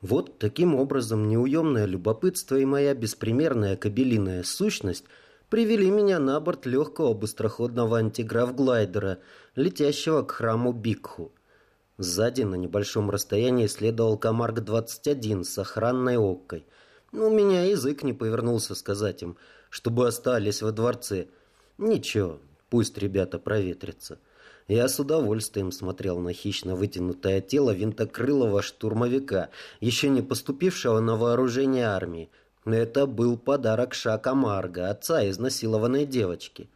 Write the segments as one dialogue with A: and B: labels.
A: Вот таким образом неуемное любопытство и моя беспримерная кабелиная сущность привели меня на борт легкого быстроходного антиграф-глайдера, летящего к храму Бикху. Сзади на небольшом расстоянии следовал Камарк-21 с охранной оккой. У меня язык не повернулся сказать им, чтобы остались во дворце. Ничего, пусть ребята проветрятся. Я с удовольствием смотрел на хищно вытянутое тело винтокрылого штурмовика, еще не поступившего на вооружение армии. Это был подарок Шака Марга, отца изнасилованной девочки.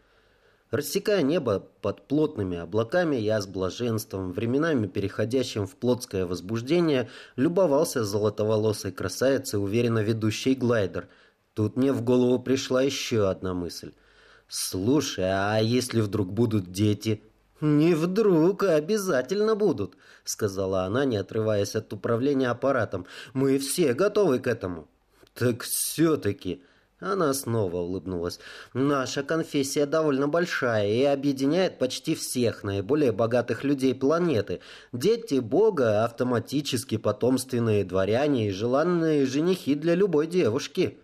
A: Рассекая небо под плотными облаками, я с блаженством, временами переходящим в плотское возбуждение, любовался золотоволосой красавицей, уверенно ведущей глайдер. Тут мне в голову пришла еще одна мысль. «Слушай, а если вдруг будут дети?» «Не вдруг, а обязательно будут», — сказала она, не отрываясь от управления аппаратом. «Мы все готовы к этому». «Так все-таки...» Она снова улыбнулась. «Наша конфессия довольно большая и объединяет почти всех наиболее богатых людей планеты. Дети Бога, автоматически потомственные дворяне и желанные женихи для любой девушки».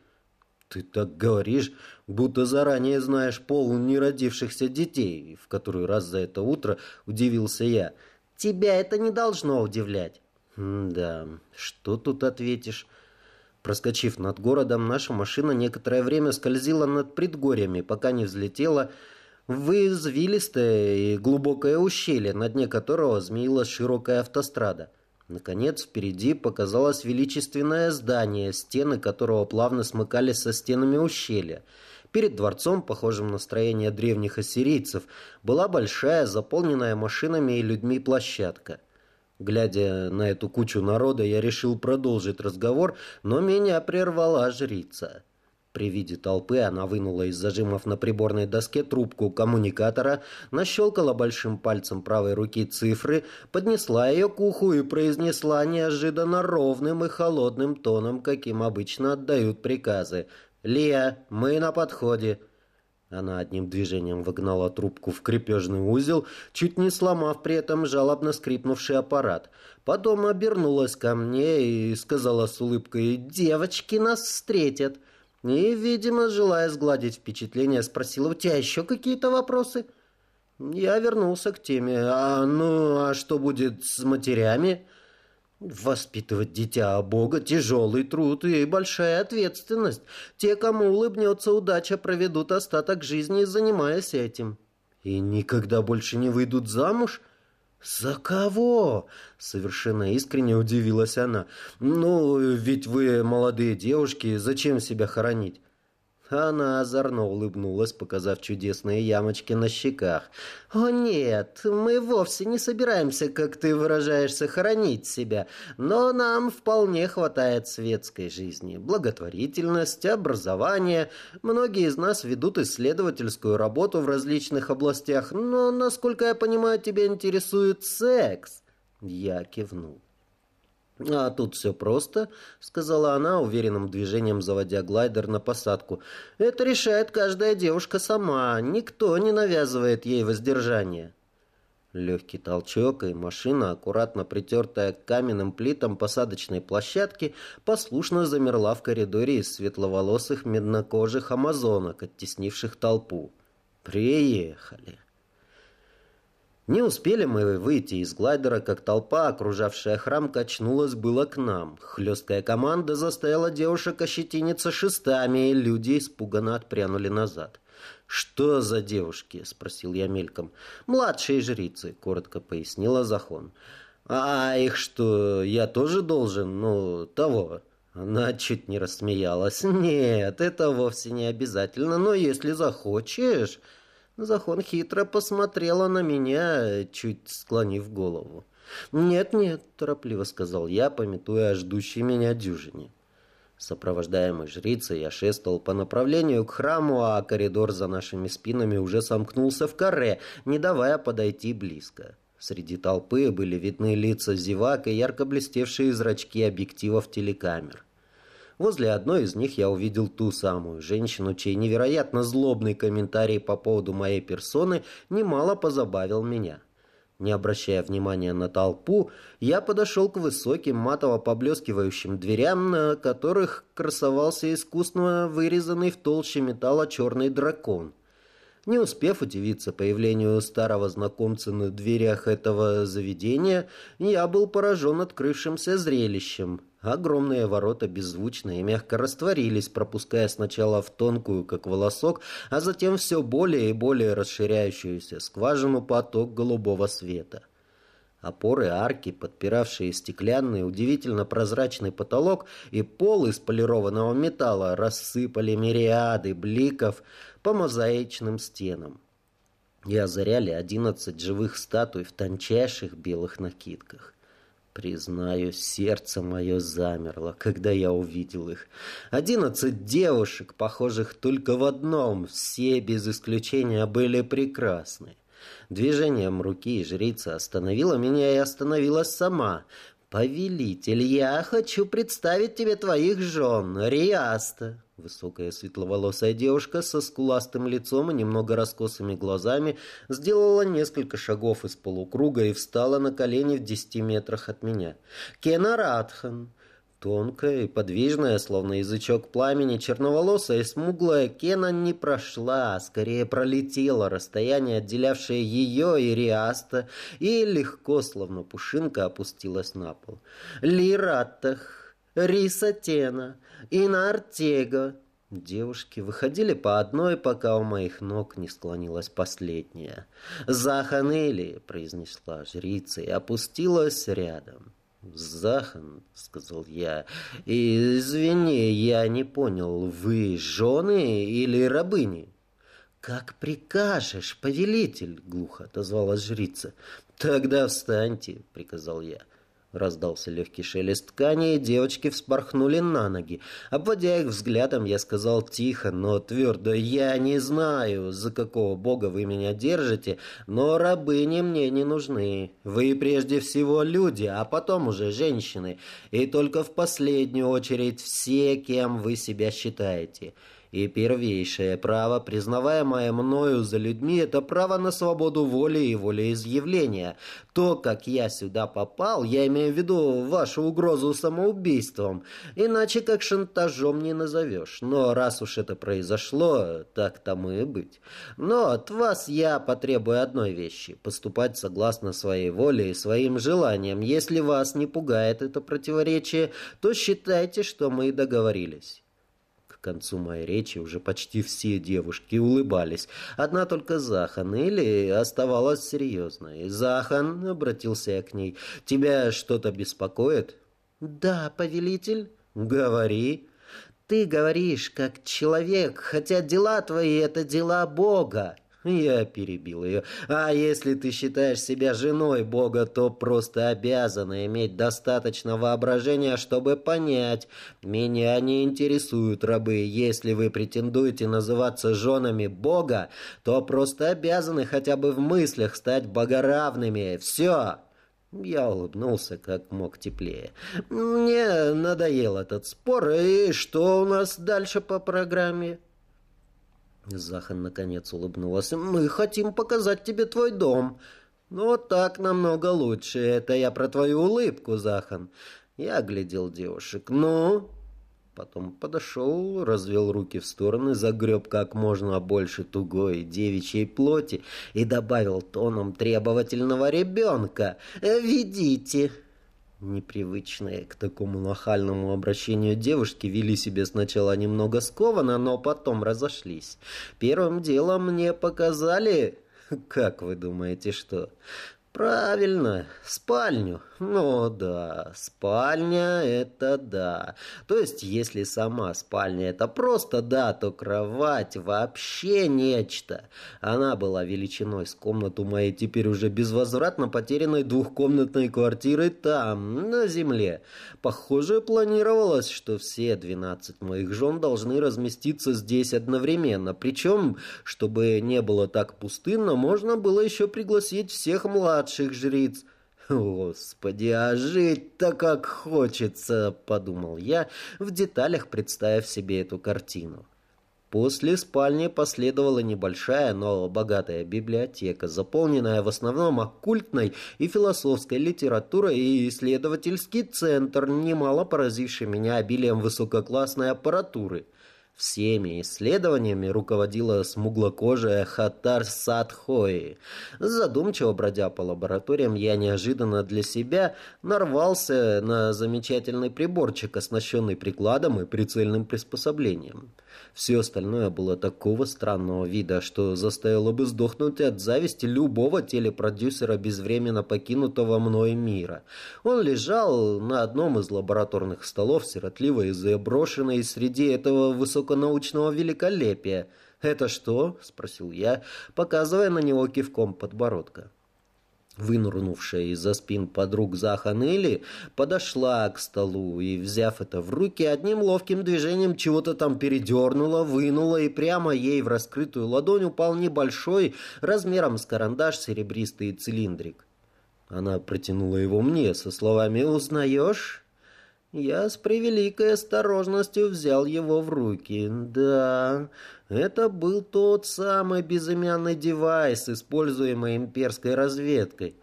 A: «Ты так говоришь, будто заранее знаешь пол неродившихся детей», в который раз за это утро удивился я. «Тебя это не должно удивлять». «Да, что тут ответишь?» Проскочив над городом, наша машина некоторое время скользила над предгорьями, пока не взлетела в извилистое и глубокое ущелье, на дне которого змеилась широкая автострада. Наконец, впереди показалось величественное здание, стены которого плавно смыкались со стенами ущелья. Перед дворцом, похожим на строение древних ассирийцев, была большая, заполненная машинами и людьми площадка. Глядя на эту кучу народа, я решил продолжить разговор, но меня прервала жрица. При виде толпы она вынула из зажимов на приборной доске трубку коммуникатора, нащелкала большим пальцем правой руки цифры, поднесла ее к уху и произнесла неожиданно ровным и холодным тоном, каким обычно отдают приказы. «Лия, мы на подходе». Она одним движением выгнала трубку в крепежный узел, чуть не сломав при этом жалобно скрипнувший аппарат. Потом обернулась ко мне и сказала с улыбкой «Девочки нас встретят». И, видимо, желая сгладить впечатление, спросила «У тебя еще какие-то вопросы?» Я вернулся к теме «А ну, а что будет с матерями?» Воспитывать дитя Бога – тяжелый труд и большая ответственность. Те, кому улыбнется удача, проведут остаток жизни, занимаясь этим. И никогда больше не выйдут замуж? «За кого?» – совершенно искренне удивилась она. «Ну, ведь вы молодые девушки, зачем себя хоронить?» Она озорно улыбнулась, показав чудесные ямочки на щеках. «О нет, мы вовсе не собираемся, как ты выражаешься, хоронить себя, но нам вполне хватает светской жизни, благотворительность, образование. Многие из нас ведут исследовательскую работу в различных областях, но, насколько я понимаю, тебя интересует секс». Я кивнул. «А тут все просто», — сказала она, уверенным движением заводя глайдер на посадку. «Это решает каждая девушка сама. Никто не навязывает ей воздержание». Легкий толчок, и машина, аккуратно притертая к каменным плитам посадочной площадки, послушно замерла в коридоре из светловолосых меднокожих амазонок, оттеснивших толпу. «Приехали». Не успели мы выйти из глайдера, как толпа, окружавшая храм, качнулась было к нам. Хлесткая команда заставила девушек ощетиниться шестами, и люди испуганно отпрянули назад. «Что за девушки?» — спросил я мельком. «Младшие жрицы», — коротко пояснила Захон. «А их что, я тоже должен? Ну, того?» Она чуть не рассмеялась. «Нет, это вовсе не обязательно, но если захочешь...» Захон хитро посмотрела на меня, чуть склонив голову. «Нет-нет», — торопливо сказал я, пометуя о ждущей меня дюжине. Сопровождаемый жрицей, я шествовал по направлению к храму, а коридор за нашими спинами уже сомкнулся в каре, не давая подойти близко. Среди толпы были видны лица зевак и ярко блестевшие зрачки объективов телекамер. Возле одной из них я увидел ту самую женщину, чей невероятно злобный комментарий по поводу моей персоны немало позабавил меня. Не обращая внимания на толпу, я подошел к высоким матово-поблескивающим дверям, на которых красовался искусно вырезанный в толще металла черный дракон. Не успев удивиться появлению старого знакомца на дверях этого заведения, я был поражен открывшимся зрелищем. Огромные ворота беззвучно и мягко растворились, пропуская сначала в тонкую, как волосок, а затем все более и более расширяющуюся скважину поток голубого света. Опоры арки, подпиравшие стеклянный, удивительно прозрачный потолок и пол из полированного металла, рассыпали мириады бликов по мозаичным стенам и озаряли одиннадцать живых статуй в тончайших белых накидках. Признаю, сердце мое замерло, когда я увидел их. Одиннадцать девушек, похожих только в одном, все без исключения были прекрасны. Движением руки жрица остановила меня и остановилась сама. «Повелитель, я хочу представить тебе твоих жен, Риаста». Высокая светловолосая девушка со скуластым лицом и немного раскосыми глазами сделала несколько шагов из полукруга и встала на колени в десяти метрах от меня. «Кена Радхан». Тонкая и подвижная, словно язычок пламени, черноволосая и смуглая, Кена не прошла, а скорее пролетела расстояние, отделявшее ее и Риаста, и легко, словно пушинка, опустилась на пол. Лираттах, Рисатена, Инартега. Девушки выходили по одной, пока у моих ног не склонилась последняя. «Заханели», — произнесла жрица и опустилась рядом. «Захан», — сказал я, — «извини, я не понял, вы жены или рабыни?» «Как прикажешь, повелитель!» — глухо отозвалась жрица. «Тогда встаньте!» — приказал я. Раздался легкий шелест ткани, и девочки вспорхнули на ноги. Обводя их взглядом, я сказал тихо, но твердо, «Я не знаю, за какого бога вы меня держите, но рабыни мне не нужны. Вы прежде всего люди, а потом уже женщины, и только в последнюю очередь все, кем вы себя считаете». И первейшее право, признаваемое мною за людьми, это право на свободу воли и волеизъявления. То, как я сюда попал, я имею в виду вашу угрозу самоубийством, иначе как шантажом не назовешь. Но раз уж это произошло, так тому и быть. Но от вас я потребую одной вещи – поступать согласно своей воле и своим желаниям. Если вас не пугает это противоречие, то считайте, что мы договорились. К концу моей речи уже почти все девушки улыбались. Одна только Захан или оставалась серьезной. «Захан», — обратился я к ней, — «тебя что-то беспокоит?» «Да, повелитель». «Говори». «Ты говоришь, как человек, хотя дела твои — это дела Бога». Я перебил ее. А если ты считаешь себя женой Бога, то просто обязана иметь достаточно воображения, чтобы понять. Меня не интересуют рабы. Если вы претендуете называться женами Бога, то просто обязаны хотя бы в мыслях стать богоравными. Все. Я улыбнулся как мог теплее. Мне надоел этот спор. И что у нас дальше по программе? Захан наконец улыбнулась. «Мы хотим показать тебе твой дом». «Ну, так намного лучше. Это я про твою улыбку, Захан». Я оглядел девушек. «Ну?» Потом подошел, развел руки в стороны, загреб как можно больше тугой девичьей плоти и добавил тоном требовательного ребенка. «Ведите!» Непривычные к такому нахальному обращению девушки вели себя сначала немного скованно, но потом разошлись. Первым делом мне показали... Как вы думаете, что? Правильно, спальню. Ну да, спальня это да. То есть, если сама спальня это просто да, то кровать вообще нечто. Она была величиной с комнату моей теперь уже безвозвратно потерянной двухкомнатной квартиры там, на земле. Похоже, планировалось, что все двенадцать моих жен должны разместиться здесь одновременно. Причем, чтобы не было так пустынно, можно было еще пригласить всех младших младших жриц. «Господи, а жить-то как хочется!» — подумал я, в деталях представив себе эту картину. После спальни последовала небольшая, но богатая библиотека, заполненная в основном оккультной и философской литературой и исследовательский центр, немало поразивший меня обилием высококлассной аппаратуры – Всеми исследованиями руководила смуглокожая Хатар Садхои. Задумчиво бродя по лабораториям, я неожиданно для себя нарвался на замечательный приборчик, оснащенный прикладом и прицельным приспособлением. Все остальное было такого странного вида, что заставило бы сдохнуть от зависти любого телепродюсера безвременно покинутого мной мира. Он лежал на одном из лабораторных столов, сиротливо и заброшенный среди этого высоконаучного великолепия. «Это что?» — спросил я, показывая на него кивком подбородка вынурнувшая из-за спин подруг Заханели, подошла к столу и, взяв это в руки, одним ловким движением чего-то там передернула, вынула, и прямо ей в раскрытую ладонь упал небольшой, размером с карандаш, серебристый цилиндрик. Она протянула его мне со словами «Узнаешь?» Я с превеликой осторожностью взял его в руки. Да, это был тот самый безымянный девайс, используемый имперской разведкой.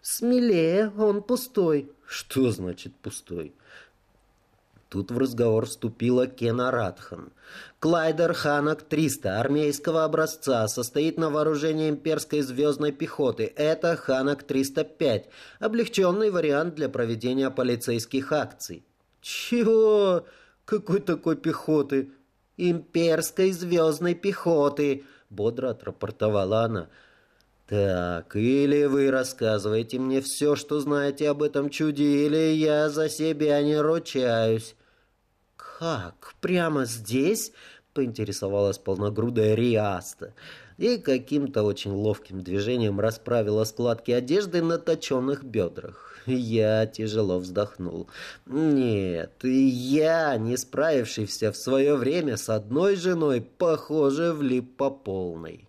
A: «Смелее, он пустой». «Что значит пустой?» Тут в разговор вступила Кена Радхан. Клайдер Ханак-300 армейского образца состоит на вооружении имперской звездной пехоты. Это Ханак-305, облегченный вариант для проведения полицейских акций. Чего? Какой такой пехоты? «Имперской звездной пехоты», — бодро отрапортовала она. «Так, или вы рассказываете мне все, что знаете об этом чуде, или я за себя не ручаюсь». «Как? Прямо здесь?» — поинтересовалась полногрудая Риаста и каким-то очень ловким движением расправила складки одежды на точенных бедрах. Я тяжело вздохнул. Нет, я, не справившийся в свое время с одной женой, похоже, влип по полной.